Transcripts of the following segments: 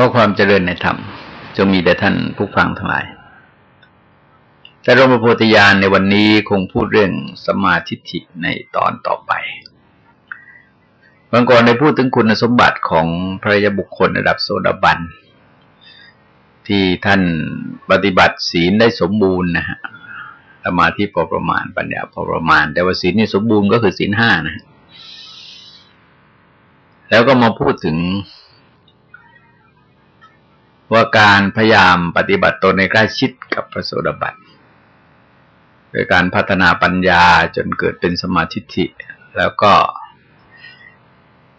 ข้อความเจริญในธรรมจงมีแด่ท่านผู้ฟังทั้งหลาย แต่รมโพธิญาณในวันนี้คงพูดเรื่องสมาธิิในตอนต่อไปบางก่อนได้พูดถึงคุณสมบัติของพระยบุคคลระดับโสดาบัน ที่ท่านปฏิบัติศีลได้สมบูรณ์นะฮะสมาธิพอประมาณปัญญาพอประมาณ แต่ว่าศีลนี่สมบูรณ์ก็คือศีลห้านะ แล้วก็มาพูดถึง ว่าการพยายามปฏิบัติตนในใกล้ชิดกับพระโสดาบันโดยการพัฒนาปัญญาจนเกิดเป็นสมาธิิแล้วก็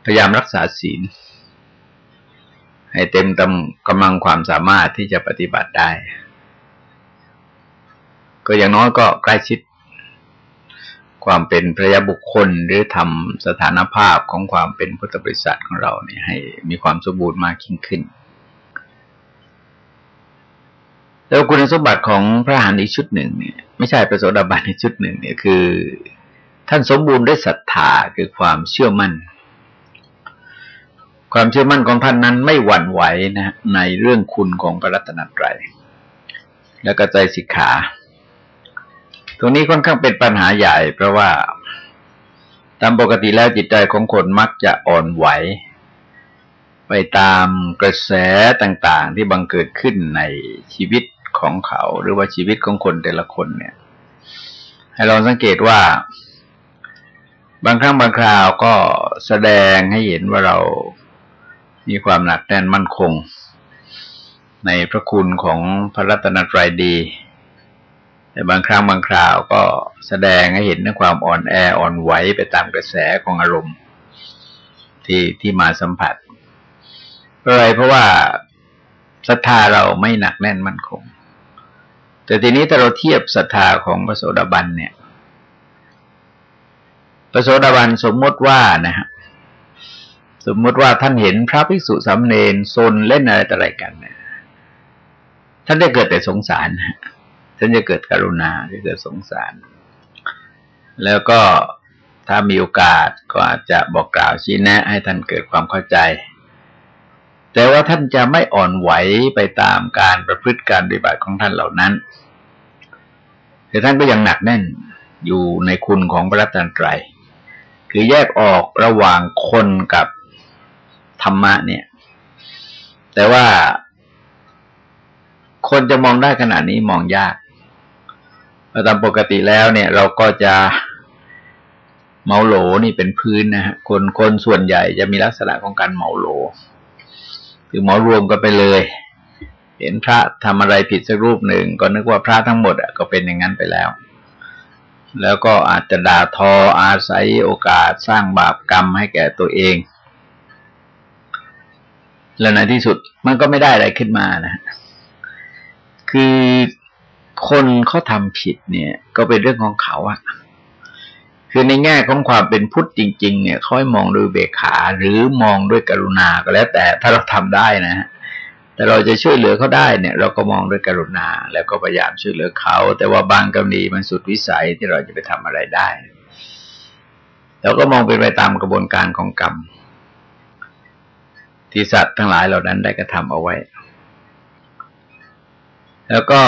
พยายามรักษาศีล ให้เต็มตำกำลังความสามารถที่จะปฏิบัติได้ ก็อย่างน้อยก็ใกล้ชิด ความเป็นพระยาบุคคลหรือทำสถานภาพของความเป็นพุทธบริษัทของเราเนี่ยให้มีความสมบูรณ์มากยิ่งขึ้น แล้วคุณสมบัติของพระหานอีกชุดหนึ่งเนี่ยไม่ใช่ประโสดาบันอีกชุดหนึ่งเนี่ยคือ ท่านสมบูรณ์ด้วยศรัทธาคือความเชื่อมั่น ความเชื่อมั่นของท่านนั้นไม่หวั่นไหวนะในเรื่องคุณของพระรัตนตรัยแล้วก็ใจสิกขา ตรงนี้ค่อนข้างเป็นปัญหาใหญ่ เพราะว่าตามปกติแล้วจิตใจของคนมักจะอ่อนไหว ไปตามกระแสต่างๆที่บังเกิดขึ้นในชีวิต ของเขาหรือว่าชีวิตของคนแต่ละคนเนี่ย ให้เราสังเกตว่า บางครั้งบางคราวก็แสดงให้เห็นว่าเรามีความหนักแน่นมั่นคง ในพระคุณของพระรัตนตรัยดี แต่บางครั้งบางคราวก็แสดงให้เห็นถึงความอ่อนแออ่อนไหวไปตามกระแสของอารมณ์ ที่ที่มาสัมผัสเพราะอะไรเพราะว่าศรัทธาเราไม่หนักแน่นมั่นคง แต่ทีนี้ถ้าเราเทียบศรัทธาของพระโสดาบันเนี่ยพระโสดาบันสมมติว่านะฮะสมมติว่าท่านเห็นพระภิกษุสามเณรโซนเล่นอะไรต่ออะไรกันเนี่ยท่านจะเกิดแต่สงสารท่านจะเกิดกรุณาจะเกิดสงสาร แล้วก็ถ้ามีโอกาสก็อาจจะบอกกล่าวชี้แนะ ให้ท่านเกิดความเข้าใจ แต่ว่าท่านจะไม่อ่อนไหวไปตามการประพฤติการปฏิบัติของท่านเหล่านั้น แต่ท่านก็ยังหนักแน่นอยู่ในคุณของพระรัตนตรัย คือแยกออกระหว่างคนกับธรรมะเนี่ย แต่ว่าคนจะมองได้ขนาดนี้มองยากตามปกติแล้วเนี่ย เราก็จะเมาโหลนี่เป็นพื้นนะฮะคนคนส่วนใหญ่จะมีลักษณะของการเมาโหล คือหมอรวมกันไปเลย เห็นพระทำอะไรผิดสักรูปหนึ่ง ก็นึกว่าพระทั้งหมดก็เป็นอย่างนั้นไปแล้ว แล้วก็อาจจะด่าทออาศัยโอกาสสร้างบาปกรรมให้แก่ตัวเอง แล้วในที่สุดมันก็ไม่ได้อะไรขึ้นมานะ คือคนเขาทำผิดเนี่ย ก็เป็นเรื่องของเขาอะ คือในแง่ของความเป็นพุทธจริง ๆ เนี่ยเขาให้มองด้วยเบกขา หรือมองด้วยกรุณาก็แล้ว แต่ถ้าเราทำได้นะฮะแต่เราจะช่วยเหลือเขาได้เนี่ย เราก็มองด้วยกรุณา แล้วก็พยายามช่วยเหลือเขา แต่ว่าบางกรณีมันสุดวิสัยที่เราจะไปทำอะไรได้เราก็มองเป็นไปตามกระบวนการของกรรม ที่สัตว์ทั้งหลายเหล่านั้นได้กระทำเอาไว้ แล้วก็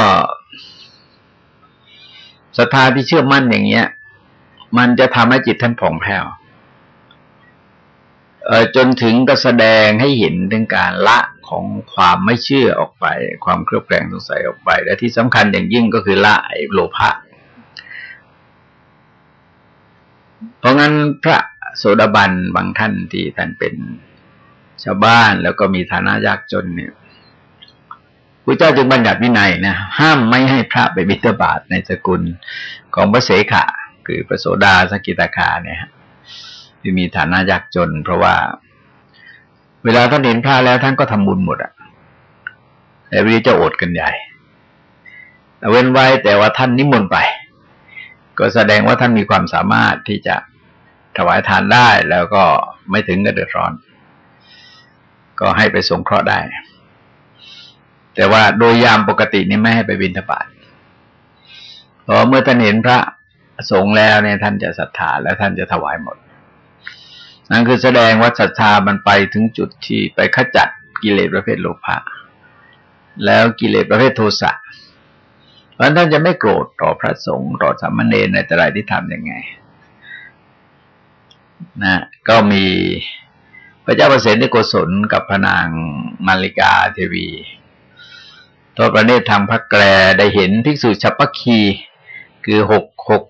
ศรัทธาที่เชื่อมั่นอย่างเงี้ย มันจะทำให้จิตท่านผ่องแผ้วจนถึงก็แสดงให้เห็นถึงการละของความไม่เชื่อออกไป ความเครือบแคลงสงสัยออกไป และที่สำคัญอย่างยิ่งก็คือละไอโลภะเพราะงั้นพระโสดาบันบางท่านที่ท่านเป็นชาวบ้านแล้วก็มีฐานะยากจนเนี่ยพระเจ้าจึงบัญญัติวินัยนะห้ามไม่ให้พระไปบิณฑบาตในสกุลของพระเสขะ คือพระโสดาสกิตาคาเนี่ยที่มีฐานะยากจน เพราะว่า เวลาท่านเห็นพระแล้วท่านก็ทำบุญหมดอะแต่วิจะอดกันใหญ่เว้นไว้แต่ว่าท่านนิมนต์ไป ก็แสดงว่าท่านมีความสามารถที่จะถวายทานได้แล้วก็ไม่ถึงกับเดือดร้อน ก็ให้ไปสงเคราะห์ได้ แต่ว่าโดยยามปกตินี่ไม่ให้ไปบิณฑบาตเพราะเมื่อท่านเห็นพระ สงฆ์แล้วเนี่ยท่านจะศรัทธาและท่านจะถวายหมด นั่นคือแสดงว่าศรัทธามันไปถึงจุดที่ไปขจัดกิเลสประเภทโลภะแล้วกิเลสประเภทโทสะเพราะท่านจะไม่โกรธต่อพระสงฆ์ต่อสามเณรในแต่ไรที่ทำยังไงนะก็มีพระเจ้าประเสริฐโกศลกับพระนางมาริกาเทวีทอดประเนตรทางพระแกรได้เห็นภิกษุชัพพคี คือหกหก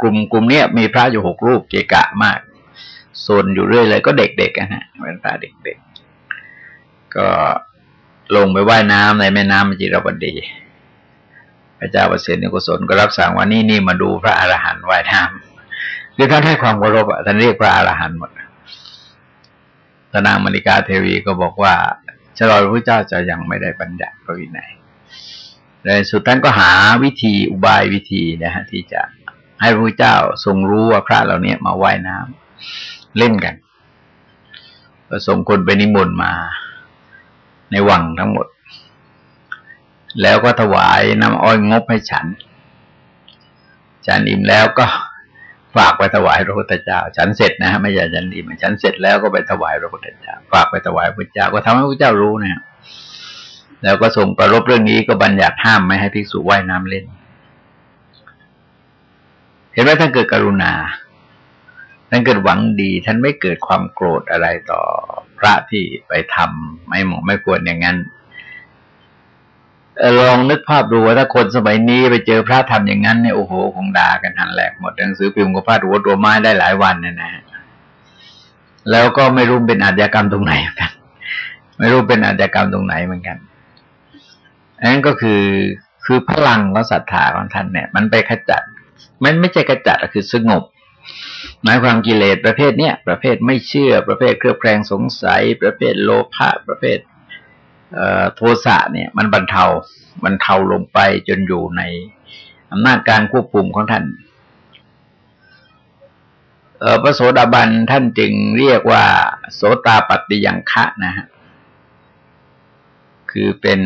กลุ่มกลุ่มเนี้ยมีพระอยู่หกรูปเกกะมากโซนอยู่เรื่อยเลยก็เด็กๆนะฮะเป็นพระเด็กๆ ก็ลงไปว่ายน้ำในแม่น้ำมจิรบดี พระเจ้าประเสริฐกุศลก็รับสั่งว่านี่นี่มาดูพระอรหันต์ว่ายน้ำคือท่านให้ความเคารพท่านเรียกพระอรหันต์หมดตนางมณิกาเทวีก็บอกว่าชะลอยพระเจ้าจะยังไม่ได้บัญญัติพระวินัยในสุดท่านก็หาวิธีอุบายวิธีนะฮะที่จะ ให้พระเจ้าทรงรู้ว่าพระเหล่านี้มาว่ายน้ำเล่นกันก็ส่งคนไปนิมนต์มา ในวังทั้งหมด แล้วก็ถวายน้ำอ้อยงบให้ฉัน ฉันอิ่มแล้วก็ฝากไปถวายพระพุทธเจ้า ฉันเสร็จนะฮะไม่ใช่ฉันอิ่มฉันเสร็จแล้วก็ไปถวายพระพุทธเจ้า ฝากไปถวายพระพุทธเจ้าก็ทำให้พระเจ้ารู้นะแล้วก็ส่งประรบเรื่องนี้ก็บัญญัติห้ามไม่ให้ภิกษุว่ายน้ำเล่น เห็นไหมท่านเกิดกรุณาท่านเกิดหวังดี ท่านไม่เกิดความโกรธอะไรต่อพระที่ไปทำไม่เหมาะไม่ควรอย่างนั้นลองนึกภาพดูว่าถ้าคนสมัยนี้ไปเจอพระทำอย่างนั้นเนี่ยโอ้โหคงด่ากันหันแหลกหมดหนังสือพิมพ์ก็พาดหัวตัวไม้ได้หลายวันเนี่ยนะแล้วก็ไม่รู้เป็นอาชญากรรมตรงไหนกัน ไม่รู้เป็นอาชญากรรมตรงไหนเหมือนกันอันนั้นก็คือคือพลังและศรัทธาของท่านเนี่ย มันไปขจัด มันไม่ใช่ขจัดคือสงบ หมายความกิเลสประเภทเนี้ยประเภทไม่เชื่อ ประเภทเครือบแคลงสงสัย ประเภทโลภะประเภทโทสะเนี่ย มันบรรเทาบรรเทาลงไปจนอยู่ในอำนาจการควบคุมของท่านพระโสดาบันท่านจึงเรียกว่า โสตาปฏิยังคะนะฮะคือเป็น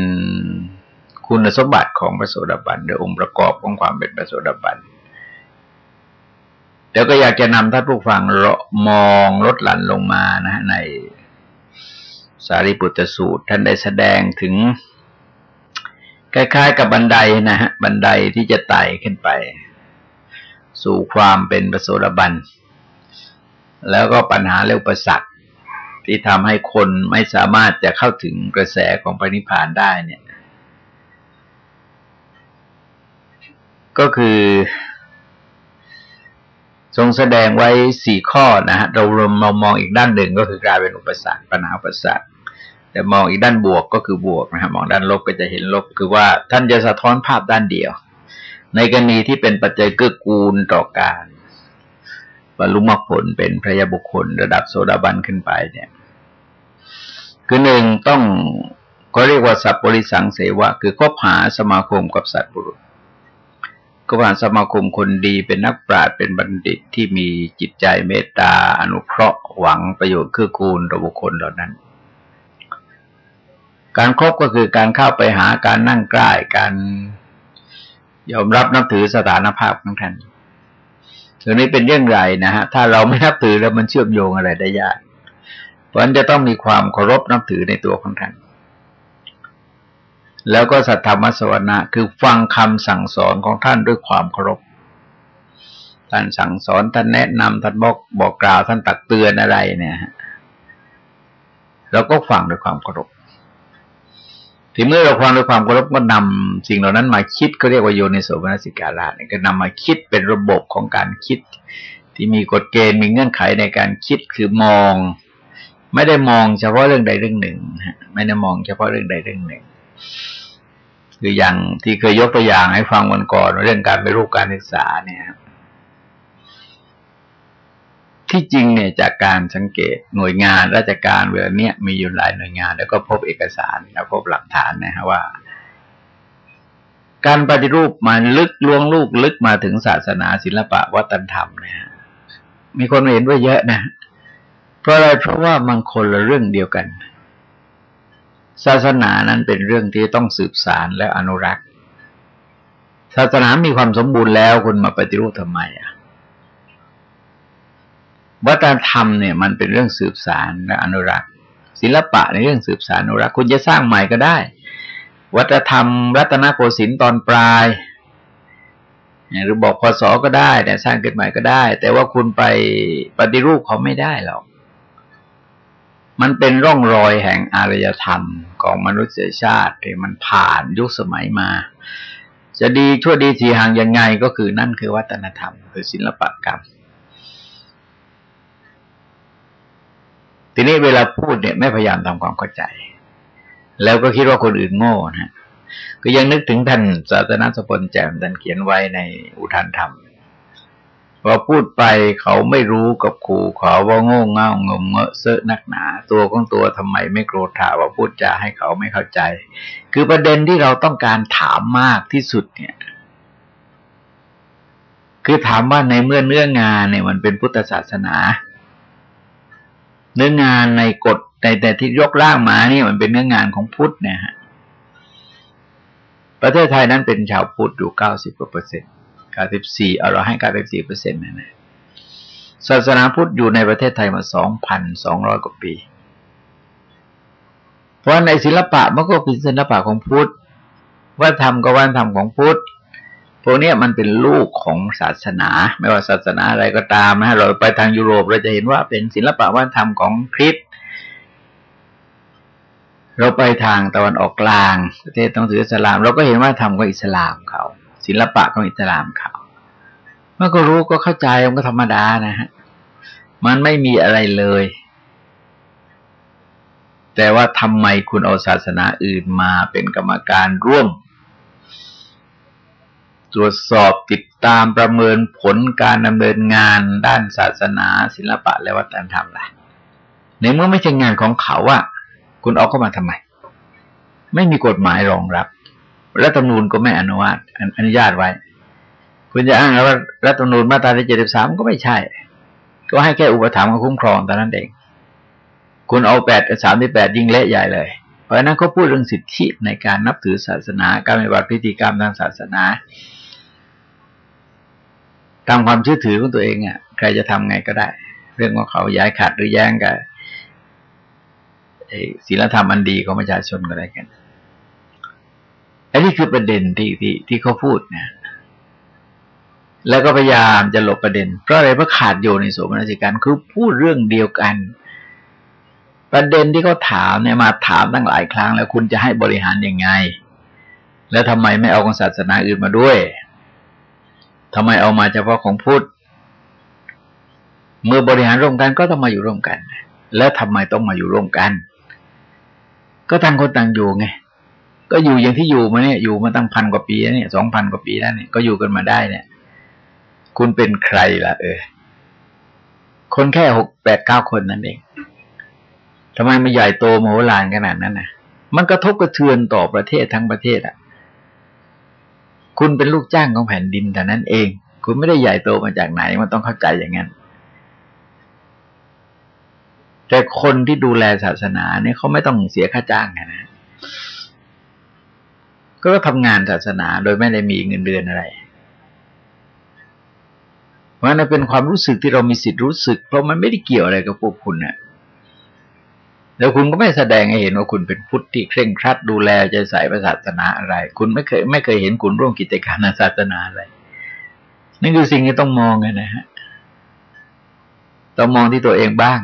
คุณสมบัติของพระโสดาบันโดยองค์ประกอบของความเป็นพระโสดาบัน แล้วก็อยากจะนำท่านผู้ฟังมองลดหลั่นลงมานะในสารีบุตรสูตร ท่านได้แสดงถึง คล้ายๆกับบันไดนะฮะบันไดที่จะไต่ขึ้นไป สู่ความเป็นประโสดาบัน แล้วก็ปัญหาเรื่องประสักที่ทำให้คนไม่สามารถจะเข้าถึงกระแสของปณิพานได้เนี่ย ก็คือ ทรงแสดงไว้สี่ข้อนะฮะเราเรามองอีกด้านหนึ่งก็คือกลายเป็นอุปสรรคปัญหาอุปสรรคแต่มองอีกด้านบวกก็คือบวกนะฮะมองด้านลบก็จะเห็นลบคือว่าท่านจะสะท้อนภาพด้านเดียว ในกรณีที่เป็นปัจจัยเกื้อกูลต่อการบรรลุมรรคผลเป็นพระยาบุคคล ระดับโสดาบันขึ้นไปเนี่ย คือหนึ่งต้องก็เรียกว่าสัพปริสังเสวะ คือคบหาสมาคมกับสัตว์บุรุษ ก็ผ่านสมาคมคนดีเป็นนักปราชญ์เป็นบัณฑิตที่มีจิตใจเมตตาอนุเคราะห์หวังประโยชน์คือกูลต่อบุคคลเหล่านั้น การครบก็คือการเข้าไปหาการนั่งใกล้การยอมรับนับถือสถานภาพของท่านถึงนี้เป็นเรื่องใหญ่นะฮะ ถ้าเราไม่นับถือแล้วมันเชื่อมโยงอะไรได้ยาก เพราะฉะนั้นจะต้องมีความเคารพนับถือในตัวของท่าน แล้วก็สัทธรรมสวนะคือฟังคำสั่งสอนของท่านด้วยความเคารพท่านสั่งสอนท่านแนะนำท่านบอกบอกกล่าวท่านตักเตือนอะไรเนี่ยเราก็ฟังด้วยความเคารพทีเมื่อเราฟังด้วยความเคารพก็นำสิ่งเหล่านั้นมาคิดก็เรียกว่าโยนิโสมนสิการะเนี่ยก็นำมาคิดเป็นระบบของการคิด ที่มีกฎเกณฑ์มีเงื่อนไขในการคิดคือมอง ไม่ได้มองเฉพาะเรื่องใดเรื่องหนึ่งไม่ได้มองเฉพาะเรื่องใดเรื่องหนึ่ง คืออย่างที่เคยยกตัวอย่างให้ฟังวันก่อนเรื่องการไปรูปการศึกษาเนี่ยที่จริงเนี่ยจากการสังเกตหน่วยงานราชการเวลาเนี้ยมีอยู่หลายหน่วยงาน แล้วก็พบเอกสารแล้วพบหลักฐานนะฮะว่า การปฏิรูปมันลึกลวงลูกลึกมาถึงศาสนาศิลปะวัฒนธรรมเนี่ยมีคนเห็นว่าเยอะนะเพราะอะไรเพราะว่ามันคนละเรื่องเดียวกัน ศาสนานั้นเป็นเรื่องที่ต้องสืบสารและอนุรักษ์ ศาสนามีความสมบูรณ์แล้วคุณมาปฏิรูปทำไมอะวัฒนธรรมเนี่ยมันเป็นเรื่องสืบสารและอนุรักษ์ ศิลปะในเรื่องสืบสานอนุรักษ์คุณจะสร้างใหม่ก็ได้ วัฒนธรรม รัตนโกสินทร์ตอนปลายหรือบอกพศก็ได้แต่สร้างขึ้นใหม่ก็ได้ แต่ว่าคุณไปปฏิรูปเขาไม่ได้หรอก มันเป็นร่องรอยแห่งอารยธรรมของมนุษยชาติที่มันผ่านยุคสมัยมา จะดีชั่วดีสีห่างยังไงก็คือนั่นคือวัฒนธรรม คือศิลปกรรม ทีนี้เวลาพูดเนี่ยไม่พยายามทำความเข้าใจ แล้วก็คิดว่าคนอื่นโง่นะก็ยังนึกถึงท่านศาสนาสปนแจมท่านเขียนไว้ในอุทานธรรม พอพูดไปเขาไม่รู้กับครูเขาว่าโง่เง่างมเงอะเซอะนักหนา ตัวของตัวทำไมไม่โกรธาว่าพูดจาให้เขาไม่เข้าใจ คือประเด็นที่เราต้องการถามมากที่สุดเนี่ย คือถามว่าในเมื่อเนื้องานเนี่ยมันเป็นพุทธศาสนา เนื้องานในกฎในแต่ที่ยกร่างมานี่มันเป็นเนื้องานของพุทธเนี่ยฮะประเทศไทยนั้นเป็นชาวพุทธอยู่เก้าสิบกว่าเปอร์เซ็นต์ เก้าสิบสี่เอาเราให้เก้าสิบสี่เปอร์เซ็นต์นะนะศาสนาพุทธอยู่ในประเทศไทยมาสองพันสองร้อยกว่าปี เพราะในศิลปะมันก็เป็นศิลปะของพุทธวัฒนธรรมก็วัฒนธรรมของพุทธพวกนี้มันเป็นลูกของศาสนา ไม่ว่าศาสนาอะไรก็ตามนะเราไปทางยุโรปเราจะเห็นว่าเป็นศิลปะวัฒนธรรมของคริสต์เราไปทางตะวันออกกลาง ประเทศต้องถืออิสลาม เราก็เห็นว่าทำของอิสลามเขา ศิลปะของอิสลามเขาเมื่อก็รู้ก็เข้าใจมันก็ธรรมดานะฮะมันไม่มีอะไรเลย แต่ว่าทำไมคุณเอาศาสนาอื่นมาเป็นกรรมการร่วม ตรวจสอบติดตามประเมินผลการดำเนินงานด้านศาสนา ศิลปะและวัฒนธรรมล่ะในเมื่อไม่ใช่งานของเขาอะคุณเอาเข้ามาทำไม ไม่มีกฎหมายรองรับ รัฐธรรมนูญก็ไม่อนุญาตอนุญาตไว้ คุณจะอ้างว่ารัฐธรรมนูญมาตราที่เจ็ดสิบสามก็ไม่ใช่ ก็ให้แค่อุปถัมภ์กับคุ้มครองแต่นั้นเอง คุณเอาแปดสามที่แปดยิ่งเละใหญ่เลย เพราะนั้นเขาพูดเรื่องสิทธิในการนับถือศาสนา การปฏิบัติพิธีกรรมทางศาสนาตามความเชื่อถือของตัวเองอะใครจะทำไงก็ได้ เรื่องของเขาย้ายขาดหรือแย้งกับศีลธรรมอันดีของประชาชนก็ได้กัน อันนี้คือประเด็นที่ที่ที่เขาพูดนะแล้วก็พยายามจะหลบประเด็น เพราะอะไรเพราะขาดโยในสมนสิการคือพูดเรื่องเดียวกัน ประเด็นที่เขาถามเนี่ยมาถามตั้งหลายครั้ง แล้วคุณจะให้บริหารยังไง แล้วทำไมไม่เอาของศาสนาอื่นมาด้วยทำไมเอามาเฉพาะของพุทธเมื่อบริหารร่วมกันก็ต้องมาอยู่ร่วมกัน แล้วทำไมต้องมาอยู่ร่วมกัน ก็ต่างคนต่างอยู่ไง ก็อยู่อย่างที่อยู่มาเนี่ย อยู่มาตั้งพันกว่าปีแล้วเนี่ยสองพันกว่าปีแล้วเนี่ยก็อยู่กันมาได้เนี่ย คุณเป็นใครล่ะ เออ คนแค่หกแปดเก้าคนนั่นเองทำไมมันใหญ่โตมโหฬารขนาดนั้นนะมันกระทบกระเทือนต่อประเทศทั้งประเทศอะ คุณเป็นลูกจ้างของแผ่นดินแต่นั้นเอง คุณไม่ได้ใหญ่โตมาจากไหน มันต้องเข้าใจอย่างนั้นแต่คนที่ดูแลศาสนาเนี่ยเขาไม่ต้องเสียค่าจ้างนะ ก็ทำงานศาสนาโดยไม่ได้มีเงินเดือนอะไร เพราะนั่นเป็นความรู้สึกที่เรามีสิทธิ์รู้สึก เพราะมันไม่ได้เกี่ยวอะไรกับพวกคุณเนะ่ยแล้วคุณก็ไม่แสดงให้เห็นว่าคุณเป็นพุทธที่เคร่งครัดดูแลใจใส่ศาสนาอะไร คุณไม่เคยไม่เคยเห็นคุณร่วมกิจการศาสนาอะไรนั่นคือสิ่งที่ต้องมองนะฮะต้องมองที่ตัวเองบ้าง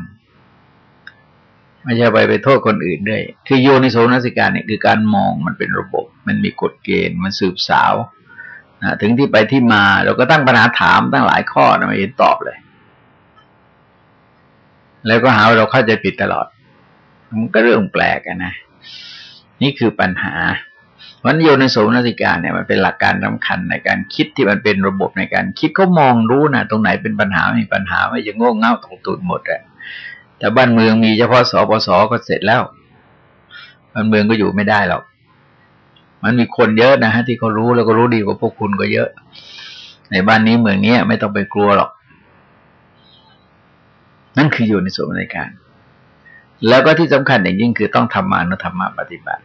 ไม่ใช่ไปไปโทษคนอื่นด้วย คือโยนิโสนัสิการเนี่ยคือการมองมันเป็นระบบ มันมีกฎเกณฑ์ มันสืบสาวนะถึงที่ไปที่มาเราก็ตั้งปัญหาถามตั้งหลายข้อนะไม่เห็นตอบเลย แล้วก็หาว่าเราเข้าใจผิดตลอด มันก็เรื่องแปลกนะ นี่คือปัญหาวันโยนิโสนัสิการเนี่ยมันเป็นหลักการสาคัญในการคิดที่มันเป็นระบบในการคิดเขามองรู้นะตรงไหนเป็นปัญหาไม่มีปัญหาไม่จะโง่เง่าตรงตุนหมดอะ แต่บ้านเมืองมีเฉพาะสปสก็เสร็จแล้วบ้านเมืองก็อยู่ไม่ได้หรอกมันมีคนเยอะนะฮะที่เขารู้แล้วก็รู้ดีกว่าพวกคุณก็เยอะ ในบ้านนี้เมืองนี้ไม่ต้องไปกลัวหรอก นั่นคืออยู่ในส่วนในการ แล้วก็ที่สำคัญอย่างยิ่งคือต้องทำมานุธรรมะปฏิบัติ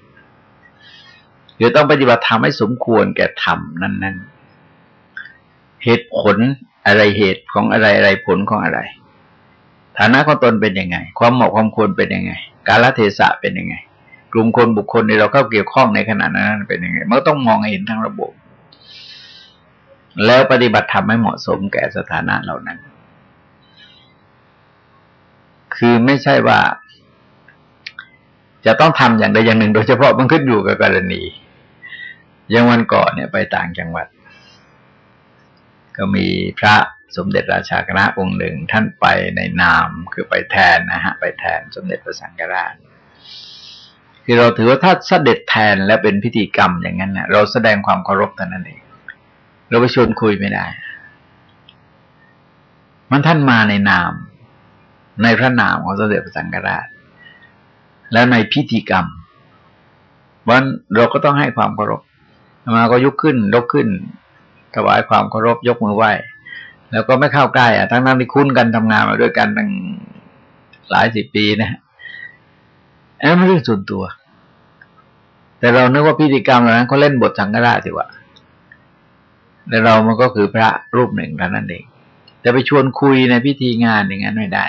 คือต้องปฏิบัติทำให้สมควรแก่ธรรมนั่นๆ เหตุผลอะไรเหตุของอะไรอะไรผลของอะไร ฐานะของตนเป็นยังไง ความเหมาะความควรเป็นยังไง การละเทศะเป็นยังไง กลุ่มคนบุคคลที่เราเข้าเกี่ยวข้องในขณะนั้นเป็นยังไงมันต้องมองเห็นทั้งระบบ แล้วปฏิบัติธรรมให้เหมาะสมแก่สถานะเหล่านั้น คือไม่ใช่ว่า จะต้องทำอย่างใดอย่างหนึ่ง โดยเฉพาะมันขึ้นอยู่กับกรณีอย่างวันก่อนเนี่ยไปต่างจังหวัด ก็มีพระ สมเด็จราชาคณะองค์หนึ่งท่านไปในนามคือไปแทนนะฮะไปแทนสมเด็จพระสังฆราชคือเราถือว่าถ้าเสด็จแทนและเป็นพิธีกรรมอย่างนั้นนะเราแสดงความเคารพแต่นั้นเองเราไปชวนคุยไม่ได้ มันท่านมาในนาม ในพระนามของสมเด็จพระสังฆราช แล้วในพิธีกรรมวันเราก็ต้องให้ความเคารพมาก็ยกขึ้นยกขึ้นถวายความเคารพยกมือไหว้ แล้วก็ไม่เข้าใกล้อะทั้งนั้นที่คุ้นกันทำงานมาด้วยกันตั้งหลายสิบปีนะอันนั้นไม่เรื่องส่วนตัว แต่เรานึกว่าพิธีกรรมเหล่านั้นเขาเล่นบทสังฆราชสิวะแต่เรามันก็คือพระรูปหนึ่งเท่านั้นเองแต่ไปชวนคุยในพิธีงานอย่างนั้นไม่ได้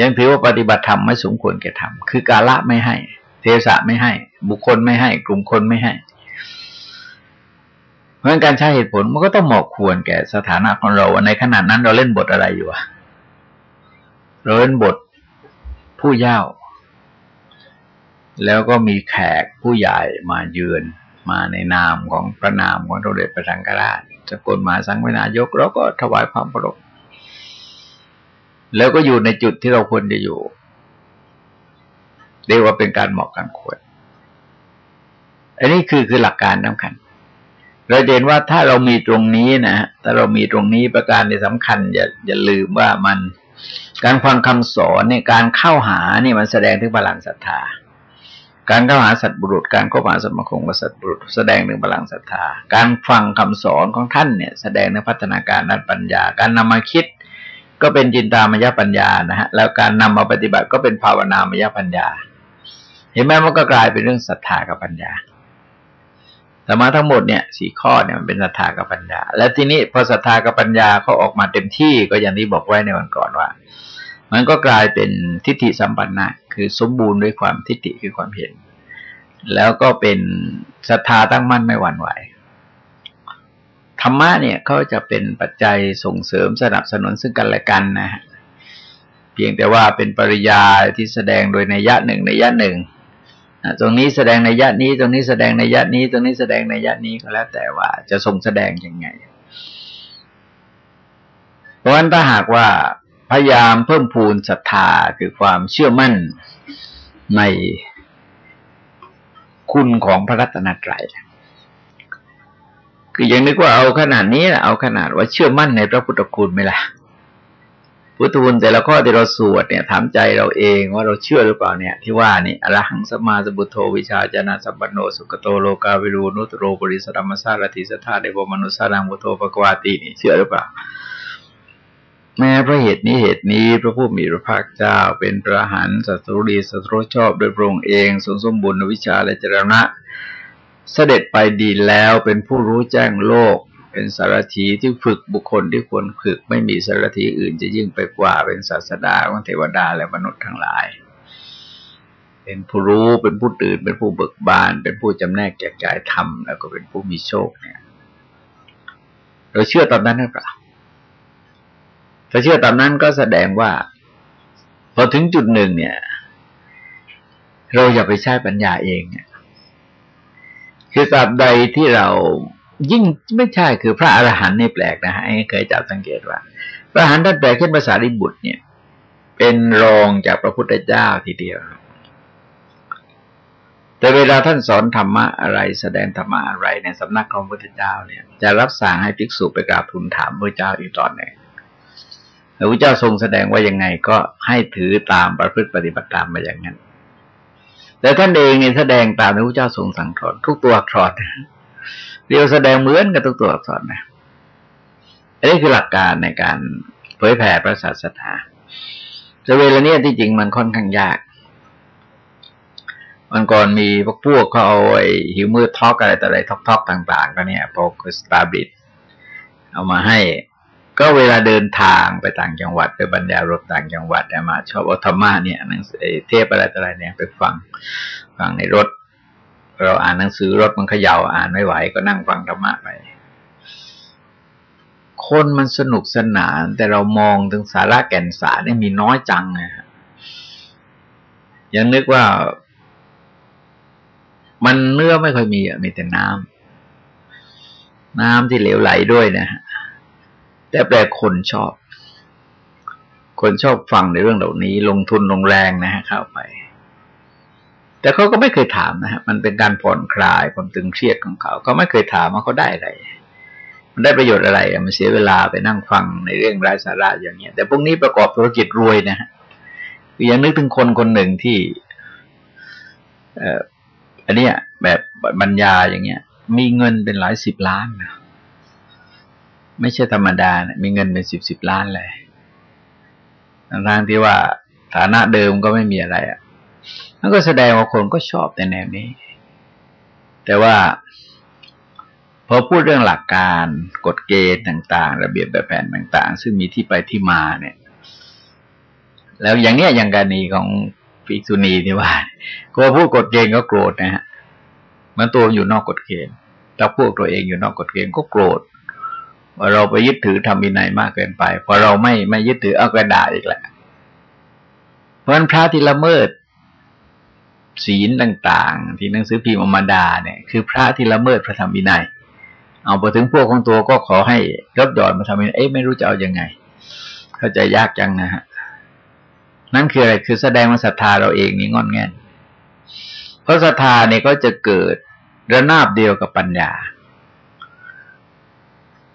ยังถือว่าปฏิบัติธรรมไม่สมควรแก่ธรรมคือ กาละไม่ให้ เทศะไม่ให้ บุคคลไม่ให้ กลุ่มคนไม่ให้ เพราะการใช้เหตุผลมันก็ต้องเหมาะควรแก่สถานะของเราในขณะนั้นเราเล่นบทอะไรอยู่อะเราเล่นบทผู้เย่าแล้วก็มีแขกผู้ใหญ่มาเยือนมาในนามของพระนามของโรเดชประสังกราชสกลมาสังเวนายกเราก็ถวายความเคารพแล้วก็อยู่ในจุดที่เราควรจะอยู่เรียกว่าเป็นการเหมาะกันควร อันนี้คือคือหลักการสำคัญ เราเห็นว่าถ้าเรามีตรงนี้นะถ้าเรามีตรงนี้ประการที่สำคัญอย่าอย่าลืมว่ามัน การฟังคำสอนเนี่ยการเข้าหานี่มันแสดงถึงพลังศรัทธา การเข้าหาสัตบุรุษ การเข้าหาสมคงกับสัตบุรุษ แสดงถึงพลังศรัทธา การฟังคำสอนของท่านเนี่ย แสดงในพัฒนาการด้านปัญญา การนำมาคิด ก็เป็นจินตามยปัญญานะฮะแล้วการนำมาปฏิบัติก็เป็นภาวนามยปัญญา เห็นไหมมันก็กลายเป็นเรื่องศรัทธากับปัญญา แต่มาทั้งหมดเนี่ยสี่ข้อเนี่ยมันเป็นศรัทธากับปัญญา และทีนี้พอศรัทธากับปัญญาเขาออกมาเต็มที่ก็อย่างที่บอกไว้ในวันก่อนว่า มันก็กลายเป็นทิฏฐิสัมปันนะคือสมบูรณ์ด้วยความทิฏฐิคือความเห็น แล้วก็เป็นศรัทธาตั้งมั่นไม่หวั่นไหวธรรมะเนี่ยเขาจะเป็นปัจจัยส่งเสริมสนับสนุนซึ่งกันและกันนะฮะเพียงแต่ว่าเป็นปริยายที่แสดงโดยในยะหนึ่งในยะหนึ่ง ตรงนี้แสดงในยะนี้ ตรงนี้แสดงในยะนี้ ตรงนี้แสดงในยะนี้ก็แล้วแต่ว่าจะทรงแสดงยังไง เพราะฉะนั้นถ้าหากว่าพยายามเพิ่มพูนศรัทธาคือความเชื่อมั่นในคุณของพระรัตนตรัยคืออย่างนึกว่าเอาขนาดนี้เอาขนาดว่าเชื่อมั่นในพระพุทธคุณไหมล่ะ พุทธคุณแต่ละข้อที่เราสวดเนี่ยถามใจเราเองว่าเราเชื่อหรือเปล่าเนี่ย ที่ว่านี่อรหังสมาสบุโทวิชาจนะสัมปันโนสุกโตโลกาวิรูนุตโรปริสธรรมสารติสธาเดวมนุสารังบุโทปกวาตินี่เชื่อหรือเปล่า แม้พระเหตุนี้เหตุนี้พระผู้มีพระภาคเจ้า เป็นพระหันสัตรุดีสัตรุชอบ โดยพระองค์เองทรงสมบูรณ์วิชาและจรณะ เสด็จไปดีแล้วเป็นผู้รู้แจ้งโลก เป็นสารถีที่ฝึกบุคคลที่ควรฝึก ไม่มีสารถีอื่นจะยิ่งไปกว่าเป็นศาสดาของเทวดาและมนุษย์ทั้งหลาย เป็นผู้รู้เป็นผู้ตื่นเป็นผู้เบิกบาน เป็นผู้จำแนกแจกจ่ายธรรมแล้วก็เป็นผู้มีโชคเนี่ย เราเชื่อตอนนั้นหรือเปล่าถ้าเชื่อตอนนั้นก็แสดงว่า พอถึงจุดหนึ่งเนี่ย เราอย่าไปใช้ปัญญาเองคือตราบใดที่เรา ยิ่งไม่ใช่คือพระอรหันต์นี่แปลกนะฮะเคยจับสังเกตว่า พระอรหันต์ท่านแปลกขึ้นภาษาริบุตรเนี่ย เป็นรองจากพระพุทธเจ้าทีเดียว แต่เวลาท่านสอนธรรมะอะไร แสดงธรรมะอะไรในสำนักของพระพุทธเจ้าเนี่ย จะรับสั่งให้ภิกษุไปกราบทูลถามพระเจ้าอีกตอนหนึ่งพระพุทธเจ้าทรงแสดงว่ายังไงก็ให้ถือตามประพฤติปฏิบัติตามมาอย่างนั้น แต่ท่านเองเนี่ยแสดงตามพระพุทธเจ้าทรงสั่งสอนทุกตัวอักษร เรียวแสดงเหมือนกับทุกตัวอักษรนะอันนี้คือหลักการในการเผยแผ่พระศาสนาแต่เวลาเนี้ยที่จริงมันค่อนข้างยากมันก่อนมีพวกพวกเขาเอาไอ้หิวมือทอกอะไรต่ออะไรทอกๆต่าง ๆ ก็เนี่ยพวกสตาร์บิดเอามาให้ ก็เวลาเดินทางไปต่างจังหวัดไปบรรยายรถต่างจังหวัดแต่มา ชอบอัธรรมะเนี่ยหนังสือเทพอะไรต่ออะไรเนี่ยไปฟังฟังในรถ เราอ่านหนังสือรถมันเขย่าอ่านไม่ไหว ก็นั่งฟังธรรมะไป คนมันสนุกสนาน แต่เรามองถึงสาระแก่นสารนี่มีน้อยจังนะฮะยังนึกว่า มันเนื้อไม่ค่อยมีอะมีแต่น้ำน้ำที่เหลวไหลด้วยนะฮะแต่แปลคนชอบ คนชอบฟังในเรื่องเหล่านี้ ลงทุนลงแรงนะฮะเข้าไป แต่เขาก็ไม่เคยถามนะฮะมันเป็นการผ่อนคลายความตึงเครียดของเขาเขาไม่เคยถามว่าเขาได้อะไร มันได้ประโยชน์อะไรมันเสียเวลาไปนั่งฟังในเรื่องไร้สาระอย่างเงี้ย แต่พวกนี้ประกอบธุรกิจรวยนะฮะคือยังนึกถึงคนคนหนึ่งที่ เอ่ออันเนี้ยแบบบรรยาอย่างเงี้ย มีเงินเป็นหลายสิบล้านนะไม่ใช่ธรรมดานะมีเงินเป็นสิบสิบล้านเลยทางที่ว่าฐานะเดิมก็ไม่มีอะไรอะ่ะนั่นก็แสดงว่าคนก็ชอบในแนวนี้ แต่ว่า พอพูดเรื่องหลักการกฎเกณฑ์ต่าง ๆ ระเบียบแบบแผนต่าง ๆ ซึ่งมีที่ไปที่มาเนี่ย แล้วอย่างเนี้ยอย่างกรณีของฟิกซุนีที่ว่าก็พูดกฎเกณฑ์ก็โกรธนะฮะมันตัวอยู่นอกกฎเกณฑ์ถ้าพวกตัวเองอยู่นอกกฎเกณฑ์ก็โกรธว่าเราไปยึดถือทำวินัยมากเกินไปพอเราไม่ไม่ยึดถือเอากระดาษอีกแหละเพราะฉะนั้นพระที่ละเมิด ศีลต่าง ๆ ที่หนังสือพิมพ์อมาดาเนี่ยคือพระที่ละเมิดพระธรรมวินัย เอาไปถึงพวกของตัวก็ขอให้รบดอนมาทำวินัยเอ๊ะไม่รู้จะเอาอยัางไง เข้าใจยากจังนะฮะนั่นคืออะไรคือแสดงว่าศรัทธาเราเองนี่งอนแง่นเพราะศรัทธาเนี่ยก็จะเกิดระนาบเดียวกับปัญญา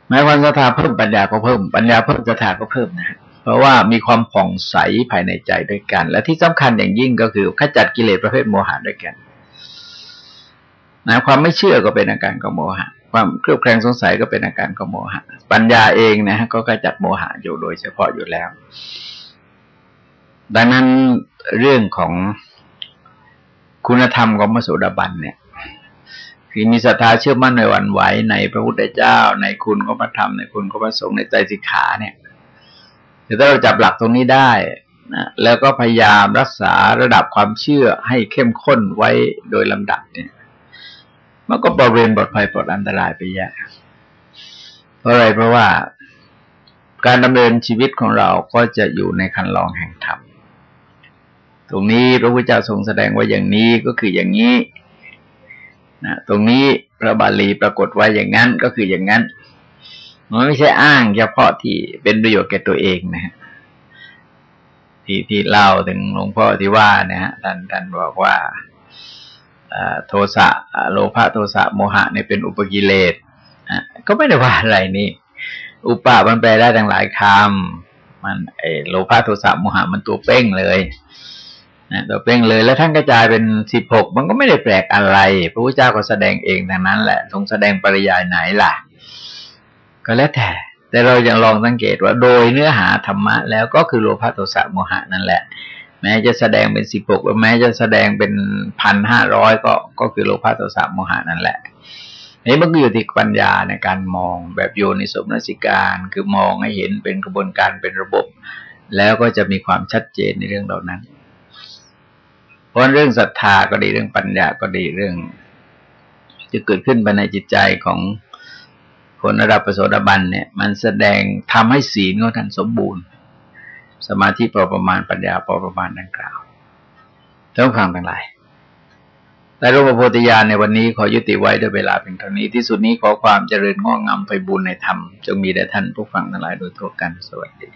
แม้วันศรัทธาเพิ่มปัญญาก็เพิ่ม ปัญญาเพิ่มศรัทธาก็เพิ่มนะ เพราะว่ามีความผ่องใสภายในใจด้วยกัน และที่สำคัญอย่างยิ่งก็คือขจัดกิเลสประเภทโมหะด้วยกันนะความไม่เชื่อก็เป็นอาการของโมหะ ความเครือบแคลงสงสัยก็เป็นอาการของโมหะ ปัญญาเองนะฮะก็ขจัดโมหะอยู่โดยเฉพาะอยู่แล้ว ดังนั้นเรื่องของคุณธรรมของมสุดาบันเนี่ยคือมีศรัทธาเชื่อมั่นในวันไหวในพระพุทธเจ้า ในคุณของพระธรรมในคุณของพระสงฆ์ในใจสิกขาเนี่ย ถ้าเราจับหลักตรงนี้ได้นะแล้วก็พยายามรักษาระดับความเชื่อให้เข้มข้นไว้โดยลำดับเนี่ย มันก็ปลอดเวรปลอดภัยปลอดอันตรายไปเยอะเพราะอะไรเพราะว่าการดำเนินชีวิตของเราก็จะอยู่ในคันลองแห่งธรรม ตรงนี้พระพุทธเจ้าทรงแสดงว่าอย่างนี้ก็คืออย่างนี้นะตรงนี้พระบาลีปรากฏไว้อย่างนั้นก็คืออย่างนั้น มันไม่ใช่อ้างเฉพาะที่เป็นประโยชน์แก่ตัวเองนะฮะที่ที่เล่าถึงหลวงพ่อที่ว่านะฮะท่านท่านบอกว่าโทสะโลภะโทสะโมหะเนี่ยเป็นอุปกิเลสก็ไม่ได้ว่าอะไรนี่ อุปามันแปลได้ทั้งหลายคำมันไอโลภะโทสะโมหะมันตัวเป้งเลยนะตัวเป้งเลย แล้วท่านกระจายเป็นสิบหกมันก็ไม่ได้แปลกอะไร พระพุทธเจ้าก็แสดงเองดังนั้นแหละทรงแสดงปริยายไหนล่ะ ก็แล้วแต่ แต่เราอยังลองสังเกตว่า โดยเนื้อหาธรรมะ แล้วก็คือโลภะโทสะโมหะนั่นแหละ แม้จะแสดงเป็นสิบหกแม้จะแสดงเป็นพันห้าร้อยก็ก็คือโลภะโทสะโมหะนั่นแหละนี่มันก็อยู่ที่ปัญญาในการมองแบบโยนิสมนสิการ คือมองให้เห็นเป็นกระบวนการเป็นระบบ แล้วก็จะมีความชัดเจนในเรื่องเหล่านั้น เพราะเรื่องศรัทธาก็ดีเรื่องปัญญาก็ดีเรื่อง จะเกิดขึ้นภายในจิตใจของ คนระดับประโสดาบันเนี่ย มันแสดงทำให้ศีลของท่านสมบูรณ์ สมาธิพอประมาณปัญญาพอประมาณดังกล่าวท่านฟังทั้งหลายแต่รูปโพธิญาณในวันนี้ขอยุติไว้ด้วยเวลาเพียงเท่านี้ที่สุดนี้ขอความเจริญงอกงามไปบุญในธรรม จงมีแด่ท่านผู้ฟังทั้งหลายโดยทั่วกันสวัสดี